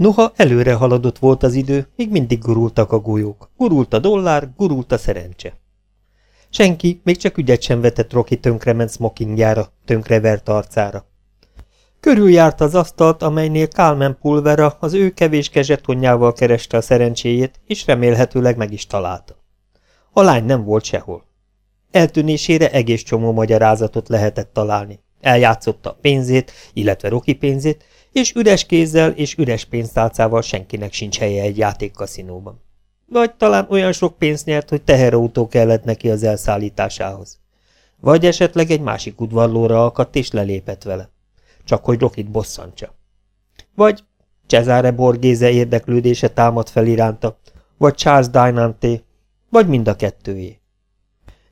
Noha előre haladott volt az idő, még mindig gurultak a golyók. Gurult a dollár, gurult a szerencse. Senki még csak ügyet sem vetett Rocky tönkrement smokingjára, tönkrevert arcára. Körüljárt az asztalt, amelynél Kálmen pulvera az ő kevés kezsetonjával kereste a szerencséjét, és remélhetőleg meg is találta. A lány nem volt sehol. Eltűnésére egész csomó magyarázatot lehetett találni. Eljátszotta pénzét, illetve Roki pénzét, és üres kézzel és üres pénztálcával senkinek sincs helye egy játékkaszinóban. Vagy talán olyan sok pénzt nyert, hogy teherautó kellett neki az elszállításához. Vagy esetleg egy másik udvarlóra akadt és lelépett vele. Csak hogy Rokit bosszantsa. Vagy Cesare Borgéze érdeklődése támad fel iránta, vagy Charles Dynanté, vagy mind a kettőjé.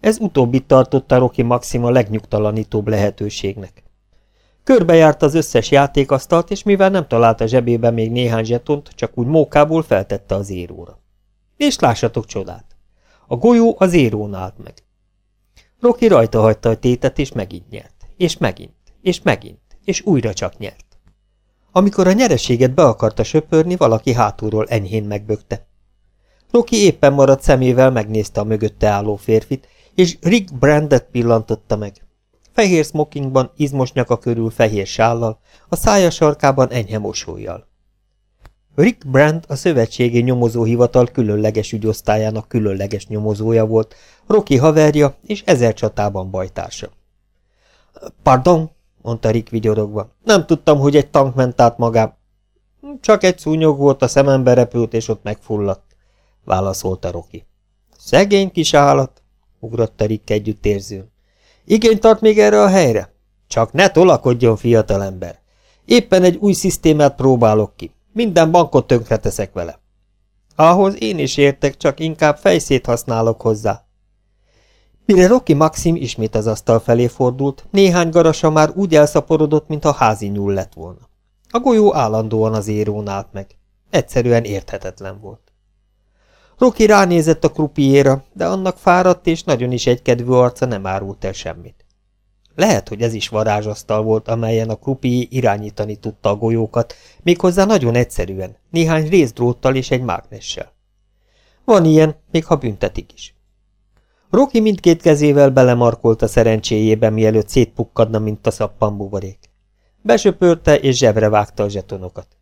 Ez utóbbit tartotta Rocky Maxima legnyugtalanítóbb lehetőségnek. Körbejárt az összes játékasztalt, és mivel nem találta zsebébe még néhány zsetont, csak úgy mókából feltette az éróra. És lássatok csodát! A golyó az érón állt meg. Rocky rajta hagyta a tétet, és megint nyert. És megint, és megint, és újra csak nyert. Amikor a nyereséget be akarta söpörni, valaki hátulról enyhén megbökte. Rocky éppen maradt szemével megnézte a mögötte álló férfit, és Rick Brandet pillantotta meg. Fehér smokingban, izmos nyaka körül fehér sállal, a szája sarkában enyhe mosolyjal. Rick Brand a szövetségi nyomozóhivatal különleges ügyosztályának különleges nyomozója volt, Rocky haverja és ezer csatában bajtársa. Pardon, mondta Rick vigyorogva. Nem tudtam, hogy egy tank ment át magám. Csak egy szúnyog volt, a szemembe repült, és ott megfulladt, válaszolta Rocky. Szegény kis állat, ugrott Rick együttérzőn. Igény tart még erre a helyre? Csak ne tolakodjon, fiatalember. Éppen egy új szisztémát próbálok ki. Minden bankot tönkreteszek vele. Ahhoz én is értek, csak inkább fejszét használok hozzá. Mire Rocky Maxim ismét az asztal felé fordult, néhány garasa már úgy elszaporodott, mintha házi nyúl lett volna. A golyó állandóan az érón állt meg. Egyszerűen érthetetlen volt. Rocky ránézett a krupiéra, de annak fáradt és nagyon is egykedvű arca nem árult el semmit. Lehet, hogy ez is varázsasztal volt, amelyen a krupié irányítani tudta a golyókat, méghozzá nagyon egyszerűen, néhány részdróttal és egy mágnessel. Van ilyen, még ha büntetik is. Rocky mindkét kezével belemarkolt a szerencséjébe, mielőtt szétpukkadna, mint a szappanbuborék. Besöpörte és zsebre vágta a zsetonokat.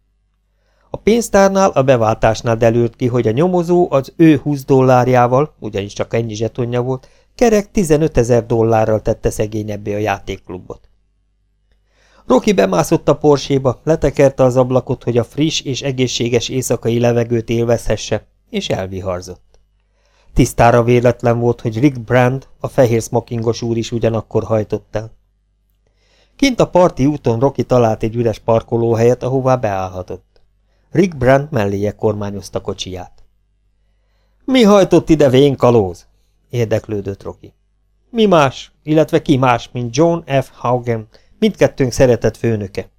A pénztárnál, a beváltásnál derült ki, hogy a nyomozó az ő 20 dollárjával, ugyanis csak ennyi zsetonja volt, kerek 15 ezer dollárral tette szegényebbé a játékklubot. Roki bemászott a porséba, letekerte az ablakot, hogy a friss és egészséges éjszakai levegőt élvezhesse, és elviharzott. Tisztára véletlen volt, hogy Rick Brand, a fehér smokingos úr is ugyanakkor hajtott el. Kint a parti úton Roki talált egy üres parkolóhelyet, ahová beállhatott. Rick Brand melléje kormányozta kocsiját. Mi hajtott ide vén kalóz? érdeklődött Roki. Mi más, illetve ki más, mint John F. Haugen, mindkettőnk szeretett főnöke.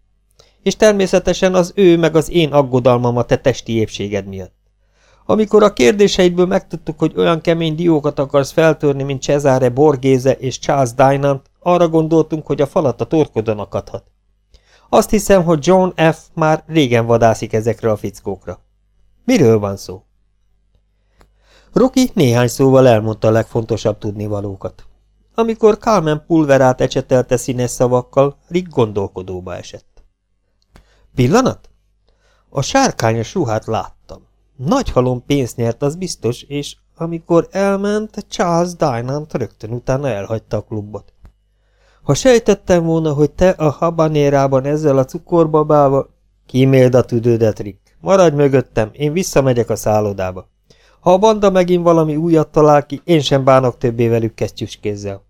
És természetesen az ő meg az én aggodalmam a te testi épséged miatt. Amikor a kérdéseidből megtudtuk, hogy olyan kemény diókat akarsz feltörni, mint Cesare Borgéze és Charles Dynant, arra gondoltunk, hogy a falat a torkodon akadhat. Azt hiszem, hogy John F. már régen vadászik ezekre a fickókra. Miről van szó? Rocky néhány szóval elmondta a legfontosabb tudnivalókat. Amikor Carmen pulverát ecsetelte színes szavakkal, Rick gondolkodóba esett. Pillanat? A sárkányos ruhát láttam. Nagy halom pénzt nyert, az biztos, és amikor elment, Charles Dynant rögtön utána elhagyta a klubot. Ha sejtettem volna, hogy te a habanérában ezzel a cukorbabával... Kíméld a tüdődet, Rick. Maradj mögöttem, én visszamegyek a szállodába. Ha a banda megint valami újat talál ki, én sem bánok többé velük kesztyűs kézzel.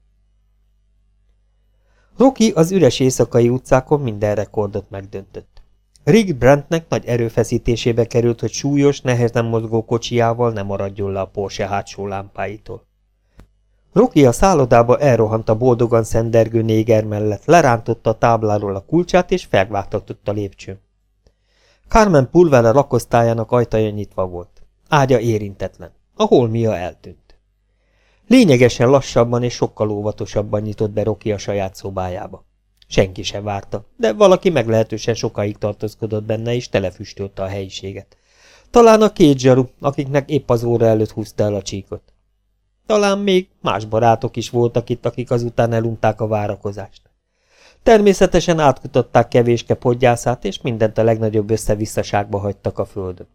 Rocky az üres éjszakai utcákon minden rekordot megdöntött. Rick Brandtnek nagy erőfeszítésébe került, hogy súlyos, nehezen mozgó kocsijával nem maradjon le a Porsche hátsó lámpáitól. Rocky a szállodába elrohant a boldogan szendergő néger mellett, lerántotta a tábláról a kulcsát és felváltatott a lépcsőn. Carmen Pulvera lakosztályának ajtaja nyitva volt. Ágya érintetlen. A holmia eltűnt. Lényegesen lassabban és sokkal óvatosabban nyitott be Rocky a saját szobájába. Senki sem várta, de valaki meglehetősen sokáig tartózkodott benne, és telefüstölte a helyiséget. Talán a két zsaru, akiknek épp az óra előtt húzta el a csíkot. Talán még más barátok is voltak itt, akik azután elunták a várakozást. Természetesen átkutatták kevéske podgyászát, és mindent a legnagyobb összevisszaságba hagytak a földön.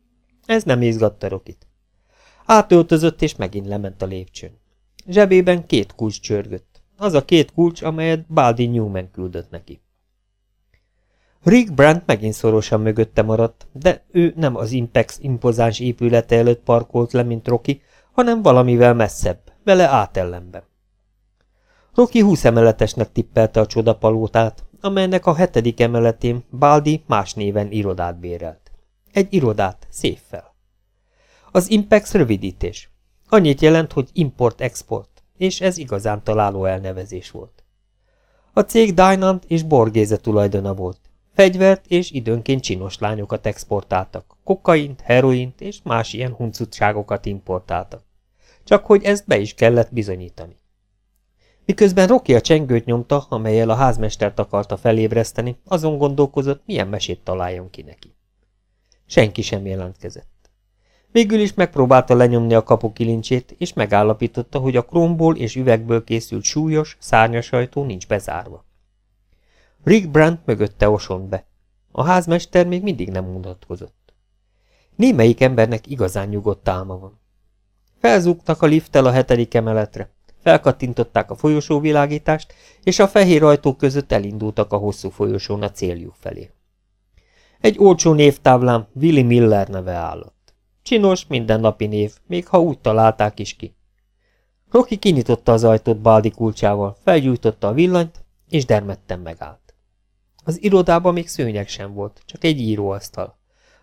Ez nem izgatta Rokit. Átöltözött, és megint lement a lépcsőn. Zsebében két kulcs csörgött. Az a két kulcs, amelyet Baldi Newman küldött neki. Rick Brandt megint szorosan mögötte maradt, de ő nem az Impex impozáns épülete előtt parkolt le, mint Rocky, hanem valamivel messzebb, vele átellenben. Rocky húsz emeletesnek tippelte a csodapalótát, amelynek a hetedik emeletén Baldi más néven irodát bérelt. Egy irodát, széffel. Az Impex rövidítés. Annyit jelent, hogy import-export, és ez igazán találó elnevezés volt. A cég Dynant és Borgéze tulajdona volt. Fegyvert és időnként csinos lányokat exportáltak, kokaint, heroint és más ilyen huncutságokat importáltak. Csak hogy ezt be is kellett bizonyítani. Miközben Rocky a csengőt nyomta, amelyel a házmestert akarta felébreszteni, azon gondolkozott, milyen mesét találjon ki neki. Senki sem jelentkezett. Végül is megpróbálta lenyomni a kapu kilincsét, és megállapította, hogy a krómból és üvegből készült súlyos, szárnyas ajtó nincs bezárva. Rick Brandt mögötte osont be. A házmester még mindig nem mutatkozott. Némelyik embernek igazán nyugodt álma van. Felzúgtak a lifttel a hetedik emeletre, felkattintották a folyosóvilágítást, és a fehér ajtók között elindultak a hosszú folyosón a céljuk felé. Egy olcsó névtáblán Willy Miller neve állott. Csinos, mindennapi név, még ha úgy találták is ki. Rocky kinyitotta az ajtót Baldi kulcsával, felgyújtotta a villanyt, és dermedten megállt. Az irodában még szőnyeg sem volt, csak egy íróasztal.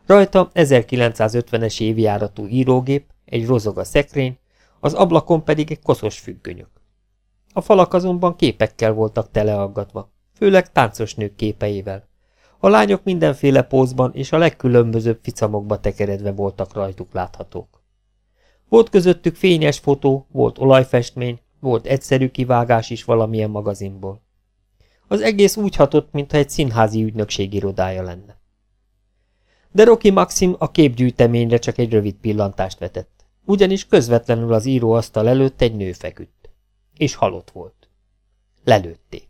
Rajta 1950-es évjáratú írógép, egy rozog a szekrény, az ablakon pedig egy koszos függönyök. A falak azonban képekkel voltak teleaggatva, főleg táncos nők képeivel. A lányok mindenféle pózban és a legkülönbözőbb ficamokba tekeredve voltak rajtuk láthatók. Volt közöttük fényes fotó, volt olajfestmény, volt egyszerű kivágás is valamilyen magazinból. Az egész úgy hatott, mintha egy színházi ügynökség irodája lenne. De Rocky Maxim a képgyűjteményre csak egy rövid pillantást vetett, ugyanis közvetlenül az íróasztal előtt egy nő feküdt. És halott volt. Lelőtték.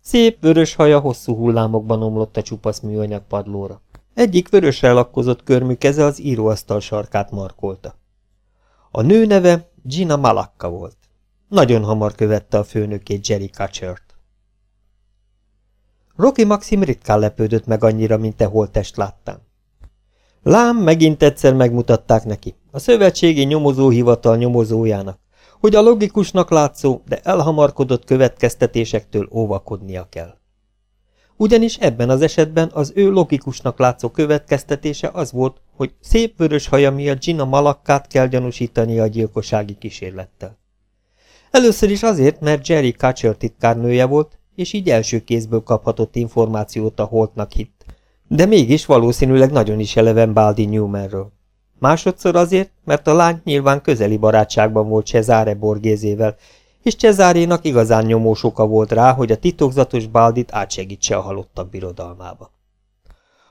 Szép vörös haja hosszú hullámokban omlott a csupasz műanyag padlóra. Egyik vörösre lakkozott körmű keze az íróasztal sarkát markolta. A nő neve Gina Malakka volt. Nagyon hamar követte a főnökét Jerry Kachert. Rocky Maxim ritkán lepődött meg annyira, mint te holtest láttál. Lám megint egyszer megmutatták neki, a szövetségi nyomozóhivatal nyomozójának, hogy a logikusnak látszó, de elhamarkodott következtetésektől óvakodnia kell. Ugyanis ebben az esetben az ő logikusnak látszó következtetése az volt, hogy szép vörös haja miatt Gina Malakkát kell gyanúsítani a gyilkossági kísérlettel. Először is azért, mert Jerry Kutcher titkárnője volt, és így első kézből kaphatott információt a holtnak hitt. De mégis valószínűleg nagyon is eleven Baldi Newmanről. Másodszor azért, mert a lány nyilván közeli barátságban volt Cesare Borgézével, és Cezárénak igazán nyomós oka volt rá, hogy a titokzatos Baldit átsegítse a halottak birodalmába.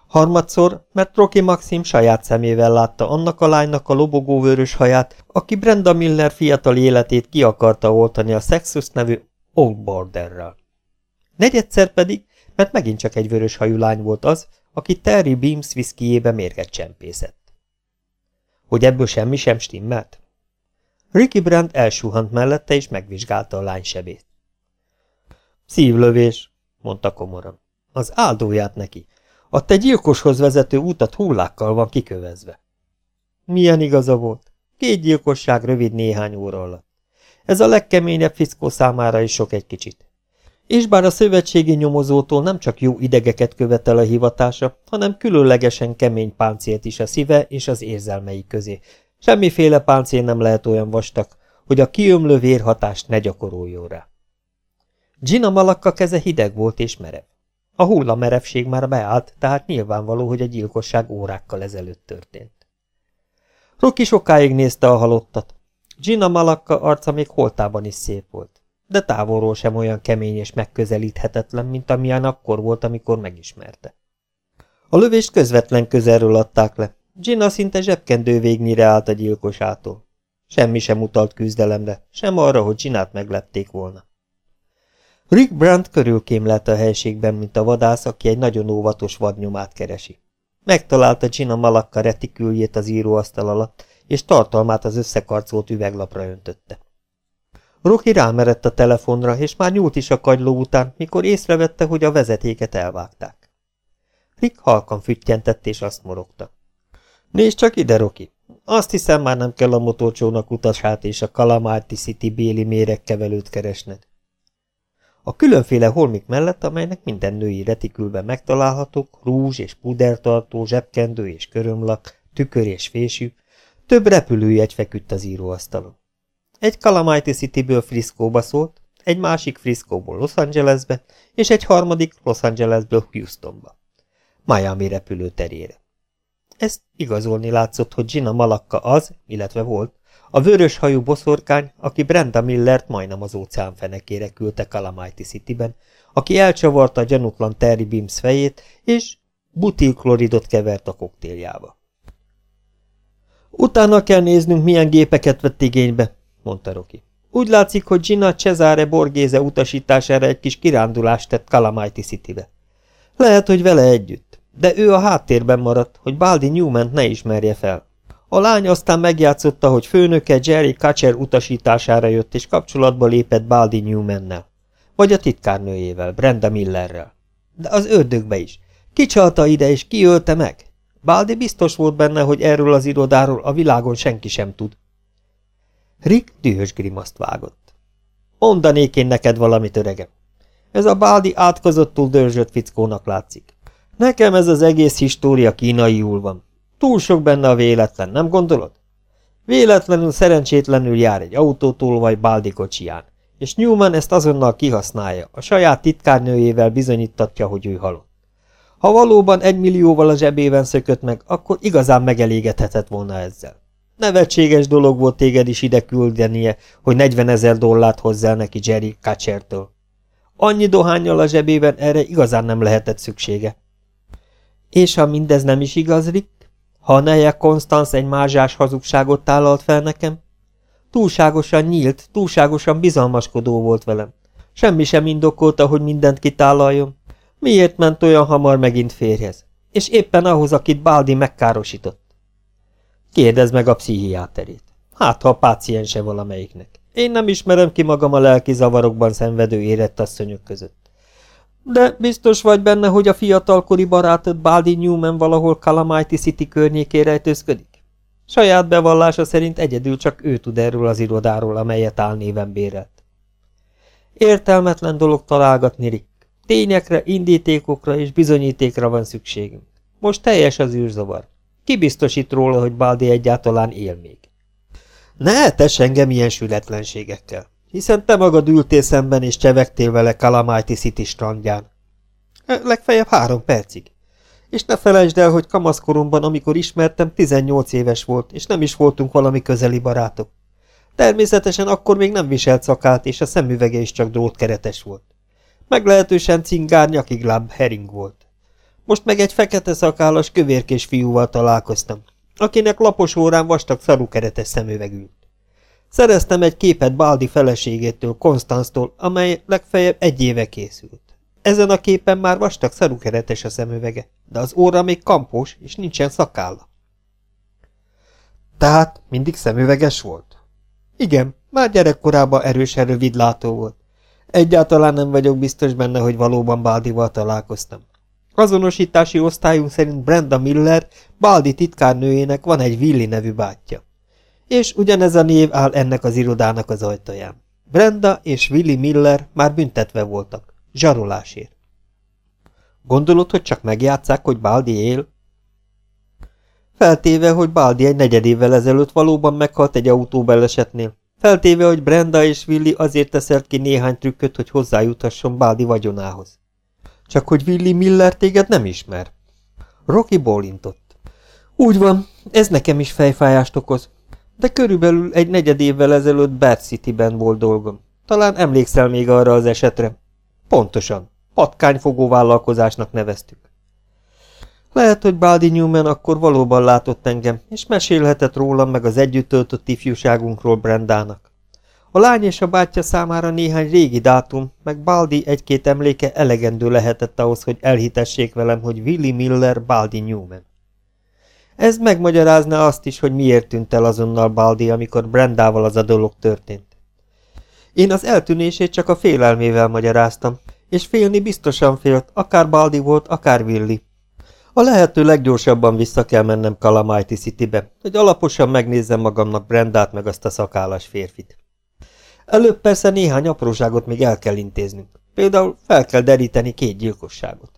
Harmadszor, mert Rocky Maxim saját szemével látta annak a lánynak a lobogóvörös haját, aki Brenda Miller fiatal életét ki akarta oltani a Sexus nevű Old Borderrel. Negyedszer pedig, mert megint csak egy vörös hajú lány volt az, aki Terry Beams viszkijébe mérget csempészett. Hogy ebből semmi sem stimmelt? Ricky Brandt elsuhant mellette, és megvizsgálta a lány sebét. Szívlövés, mondta komoran. Az áldóját neki. A te gyilkoshoz vezető útat hullákkal van kikövezve. Milyen igaza volt? Két gyilkosság rövid néhány óra alatt. Ez a legkeményebb fiszkó számára is sok egy kicsit. És bár a szövetségi nyomozótól nem csak jó idegeket követel a hivatása, hanem különlegesen kemény páncélt is a szíve és az érzelmei közé. Semmiféle páncél nem lehet olyan vastag, hogy a kiömlő vérhatást ne gyakoroljon rá. Gina Malakka keze hideg volt és merev. A hullamerevség már beállt, tehát nyilvánvaló, hogy a gyilkosság órákkal ezelőtt történt. Rocky sokáig nézte a halottat. Gina Malakka arca még holtában is szép volt de távolról sem olyan kemény és megközelíthetetlen, mint amilyen akkor volt, amikor megismerte. A lövést közvetlen közelről adták le. Gina szinte zsebkendő végnyire állt a gyilkosától. Semmi sem utalt küzdelemre, sem arra, hogy Ginát meglepték volna. Rick Brandt körülkémlelt a helységben, mint a vadász, aki egy nagyon óvatos vadnyomát keresi. Megtalálta Gina malakka retiküljét az íróasztal alatt, és tartalmát az összekarcolt üveglapra öntötte. Rocky rámerett a telefonra, és már nyúlt is a kagyló után, mikor észrevette, hogy a vezetéket elvágták. Rick halkan füttyentett, és azt morogta. Nézd csak ide, Rocky! Azt hiszem, már nem kell a motorcsónak utasát és a Calamity City béli méregkevelőt keresned. A különféle holmik mellett, amelynek minden női retikülben megtalálhatók, rúzs és pudertartó, zsebkendő és körömlak, tükör és fésű, több repülőjegy feküdt az íróasztalon. Egy Calamity Cityből Friscoba szólt, egy másik Friscoból Los Angelesbe, és egy harmadik Los Angelesből Houstonba. Miami repülőterére. Ezt igazolni látszott, hogy Gina Malakka az, illetve volt, a vörös hajú boszorkány, aki Brenda Millert majdnem az óceán fenekére küldte Calamity Cityben, aki elcsavarta a gyanútlan Terry Bims fejét, és butilkloridot kevert a koktéljába. Utána kell néznünk, milyen gépeket vett igénybe, mondta Roki. Úgy látszik, hogy Gina Cesare Borgéze utasítására egy kis kirándulást tett Calamity Citybe. Lehet, hogy vele együtt, de ő a háttérben maradt, hogy Baldi Newman ne ismerje fel. A lány aztán megjátszotta, hogy főnöke Jerry Kacser utasítására jött és kapcsolatba lépett Baldi Newmannel. Vagy a titkárnőjével, Brenda Millerrel. De az ördögbe is. Kicsalta ide és kiölte meg. Baldi biztos volt benne, hogy erről az irodáról a világon senki sem tud. Rick dühös grimaszt vágott. Mondanék én neked valamit, öregem. Ez a Baldi átkozottul dörzsött fickónak látszik. Nekem ez az egész história kínaiul van. Túl sok benne a véletlen, nem gondolod? Véletlenül szerencsétlenül jár egy autótól vagy Baldi kocsiján, és Newman ezt azonnal kihasználja, a saját titkárnőjével bizonyítatja, hogy ő halott. Ha valóban egy millióval a zsebében szökött meg, akkor igazán megelégedhetett volna ezzel. Nevetséges dolog volt téged is ide küldenie, hogy 40 ezer dollárt hozzá neki Jerry Kacsertől. Annyi dohányjal a zsebében erre igazán nem lehetett szüksége. És ha mindez nem is igaz, Rick? Ha a neje Konstanz egy mázsás hazugságot tálalt fel nekem? Túlságosan nyílt, túlságosan bizalmaskodó volt velem. Semmi sem indokolta, hogy mindent kitálaljon. Miért ment olyan hamar megint férjhez? És éppen ahhoz, akit Baldi megkárosított. Kérdezd meg a pszichiáterét. Hát, ha a páciense valamelyiknek. Én nem ismerem ki magam a lelki zavarokban szenvedő érett asszonyok között. De biztos vagy benne, hogy a fiatalkori barátod Baldi Newman valahol Calamity City környékén rejtőzködik? Saját bevallása szerint egyedül csak ő tud erről az irodáról, amelyet álnéven bérelt. Értelmetlen dolog találgatni, Rick. Tényekre, indítékokra és bizonyítékra van szükségünk. Most teljes az űrzavar. Ki biztosít róla, hogy Baldi egyáltalán él még? Ne tess engem ilyen sületlenségekkel hiszen te magad ültél szemben és csevegtél vele Calamity City strandján. Legfeljebb három percig. És ne felejtsd el, hogy kamaszkoromban, amikor ismertem, 18 éves volt, és nem is voltunk valami közeli barátok. Természetesen akkor még nem viselt szakát, és a szemüvege is csak drótkeretes volt. Meglehetősen cingár nyakigláb hering volt. Most meg egy fekete szakállas kövérkés fiúval találkoztam, akinek lapos órán vastag szarukeretes szemüveg ült. Szereztem egy képet Baldi feleségétől, Konstanztól, amely legfeljebb egy éve készült. Ezen a képen már vastag szarukeretes a szemüvege, de az óra még kampós, és nincsen szakálla. Tehát mindig szemüveges volt? Igen, már gyerekkorában erősen rövidlátó volt. Egyáltalán nem vagyok biztos benne, hogy valóban Baldival találkoztam. Azonosítási osztályunk szerint Brenda Miller, Baldi titkárnőjének van egy Willi nevű bátyja és ugyanez a név áll ennek az irodának az ajtaján. Brenda és Willy Miller már büntetve voltak, zsarolásért. Gondolod, hogy csak megjátszák, hogy Baldi él? Feltéve, hogy Baldi egy negyedévvel ezelőtt valóban meghalt egy autóbelesetnél. Feltéve, hogy Brenda és Willy azért teszelt ki néhány trükköt, hogy hozzájuthasson Baldi vagyonához. Csak hogy Willy Miller téged nem ismer. Rocky bólintott. Úgy van, ez nekem is fejfájást okoz de körülbelül egy negyed évvel ezelőtt Bad City-ben volt dolgom. Talán emlékszel még arra az esetre. Pontosan. Patkányfogó vállalkozásnak neveztük. Lehet, hogy Baldi Newman akkor valóban látott engem, és mesélhetett rólam meg az együtt töltött ifjúságunkról Brendának. A lány és a bátyja számára néhány régi dátum, meg Baldi egy-két emléke elegendő lehetett ahhoz, hogy elhitessék velem, hogy Willy Miller Baldi Newman. Ez megmagyarázna azt is, hogy miért tűnt el azonnal Baldi, amikor Brendával az a dolog történt. Én az eltűnését csak a félelmével magyaráztam, és félni biztosan félt, akár Baldi volt, akár Willy. A lehető leggyorsabban vissza kell mennem Kalamajti Citybe, hogy alaposan megnézzem magamnak Brendát meg azt a szakállas férfit. Előbb persze néhány apróságot még el kell intéznünk. Például fel kell deríteni két gyilkosságot.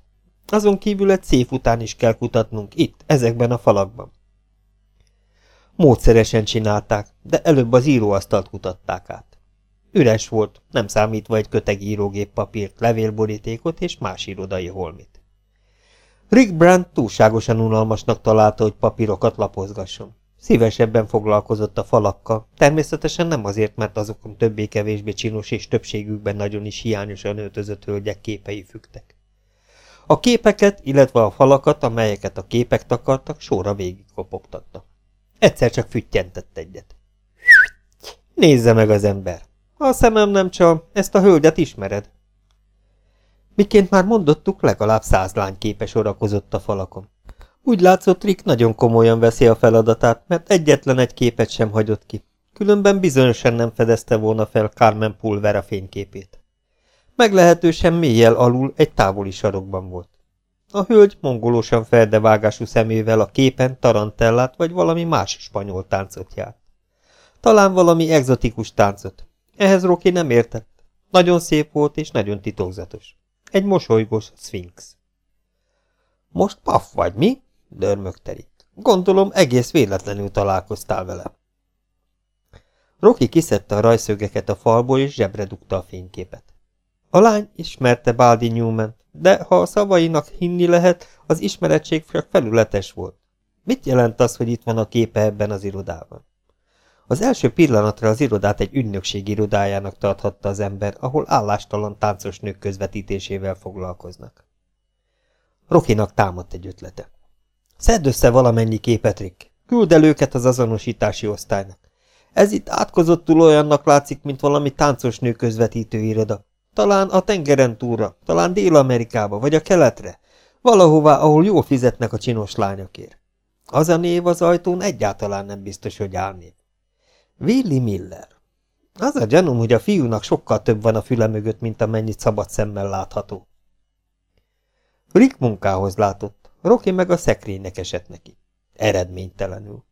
Azon kívül egy szép után is kell kutatnunk itt, ezekben a falakban. Módszeresen csinálták, de előbb az íróasztalt kutatták át. Üres volt, nem számítva egy köteg írógép papírt, levélborítékot és más irodai holmit. Rick Brandt túlságosan unalmasnak találta, hogy papírokat lapozgasson. Szívesebben foglalkozott a falakkal, természetesen nem azért, mert azokon többé-kevésbé csinos és többségükben nagyon is hiányosan öltözött hölgyek képei fügtek. A képeket, illetve a falakat, amelyeket a képek takartak, sorra végig kopogtatta. Egyszer csak füttyentett egyet. Nézze meg az ember! A szemem nem csal, ezt a hölgyet ismered. Miként már mondottuk, legalább száz lány képe orakozott a falakon. Úgy látszott, Rick nagyon komolyan veszi a feladatát, mert egyetlen egy képet sem hagyott ki. Különben bizonyosan nem fedezte volna fel Carmen Pulvera fényképét. Meglehetősen mélyel alul egy távoli sarokban volt. A hölgy mongolósan feldevágású szemével a képen tarantellát vagy valami más spanyol táncot járt. Talán valami egzotikus táncot. Ehhez Roki nem értett. Nagyon szép volt és nagyon titokzatos. Egy mosolygós szfinx. Most paf vagy, mi? Dörmögte Gondolom, egész véletlenül találkoztál vele. Roki kiszedte a rajszögeket a falból, és zsebre dugta a fényképet. A lány ismerte Baldi newman de ha a szavainak hinni lehet, az ismeretség csak felületes volt. Mit jelent az, hogy itt van a képe ebben az irodában? Az első pillanatra az irodát egy ügynökség irodájának tarthatta az ember, ahol állástalan táncos nők közvetítésével foglalkoznak. Rokinak támadt egy ötlete. Szedd össze valamennyi képet, Rick. Küld el őket az azonosítási osztálynak. Ez itt átkozottul olyannak látszik, mint valami táncos nő közvetítő iroda. Talán a tengeren túlra, talán Dél-Amerikába, vagy a keletre. Valahová, ahol jól fizetnek a csinos lányokért. Az a név az ajtón egyáltalán nem biztos, hogy állnév. Willy Miller. Az a gyanúm, hogy a fiúnak sokkal több van a füle mögött, mint amennyit szabad szemmel látható. Rick munkához látott, Rocky meg a szekrénynek esett neki. Eredménytelenül.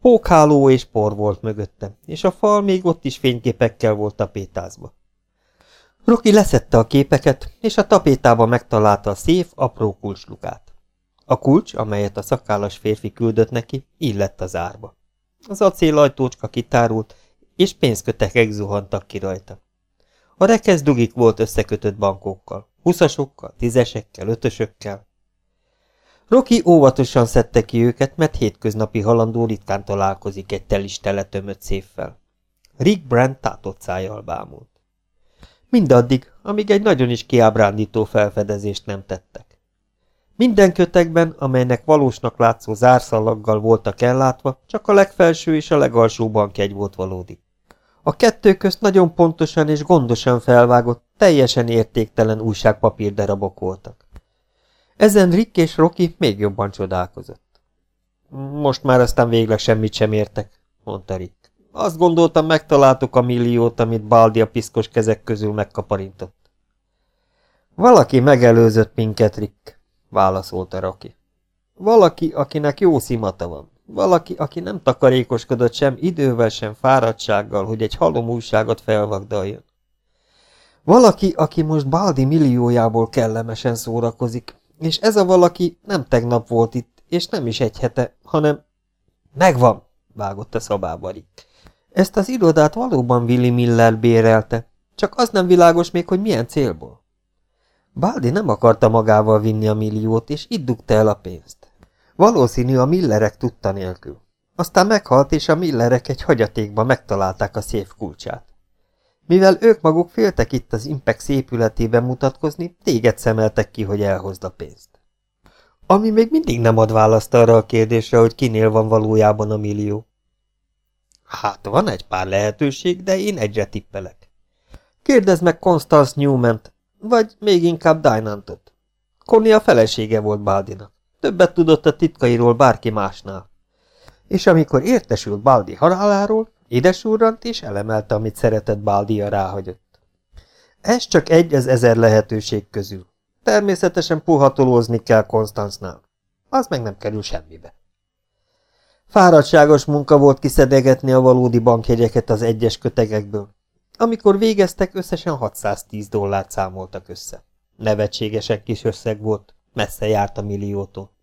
Pókháló és por volt mögöttem, és a fal még ott is fényképekkel volt tapétázva. Rocky leszette a képeket, és a tapétában megtalálta a szép, apró kulcslukát. A kulcs, amelyet a szakállas férfi küldött neki, illett az árba. Az acélajtócska kitárult, és pénzkötekek zuhantak ki rajta. A rekesz dugik volt összekötött bankókkal, huszasokkal, tízesekkel, ötösökkel. Rocky óvatosan szedte ki őket, mert hétköznapi halandó ritkán találkozik egy telis teletömött széffel. Rick Brand tátott szájjal bámult. Mindaddig, amíg egy nagyon is kiábrándító felfedezést nem tettek. Minden kötekben, amelynek valósnak látszó zárszalaggal voltak ellátva, csak a legfelső és a legalsó bankjegy volt valódi. A kettő közt nagyon pontosan és gondosan felvágott, teljesen értéktelen újságpapírdarabok voltak. Ezen Rick és Rocky még jobban csodálkozott. Most már aztán végleg semmit sem értek, mondta Rick. Azt gondoltam, megtaláltuk a milliót, amit Baldi a piszkos kezek közül megkaparintott. Valaki megelőzött minket, Rick, válaszolta Rocky. Valaki, akinek jó szimata van. Valaki, aki nem takarékoskodott sem idővel, sem fáradtsággal, hogy egy halom újságot felvagdaljon. Valaki, aki most Baldi milliójából kellemesen szórakozik, és ez a valaki nem tegnap volt itt, és nem is egy hete, hanem... Megvan, vágott a szabába. Ezt az irodát valóban Willy Miller bérelte, csak az nem világos még, hogy milyen célból. Baldi nem akarta magával vinni a milliót, és itt dugta el a pénzt. Valószínű a Millerek tudta nélkül. Aztán meghalt, és a Millerek egy hagyatékban megtalálták a szép kulcsát. Mivel ők maguk féltek itt az Impex épületében mutatkozni, téged szemeltek ki, hogy elhozd a pénzt. Ami még mindig nem ad választ arra a kérdésre, hogy kinél van valójában a millió. Hát van egy pár lehetőség, de én egyre tippelek. Kérdezd meg Constance newman vagy még inkább Dynantot. Connie a felesége volt Baldinak. Többet tudott a titkairól bárki másnál. És amikor értesült Baldi haláláról, édesúrrant és elemelte, amit szeretett Baldia ráhagyott. Ez csak egy az ezer lehetőség közül. Természetesen puhatolózni kell Konstanznál. Az meg nem kerül semmibe. Fáradtságos munka volt kiszedegetni a valódi bankjegyeket az egyes kötegekből. Amikor végeztek, összesen 610 dollárt számoltak össze. Nevetségesen kis összeg volt, messze járt a milliótól.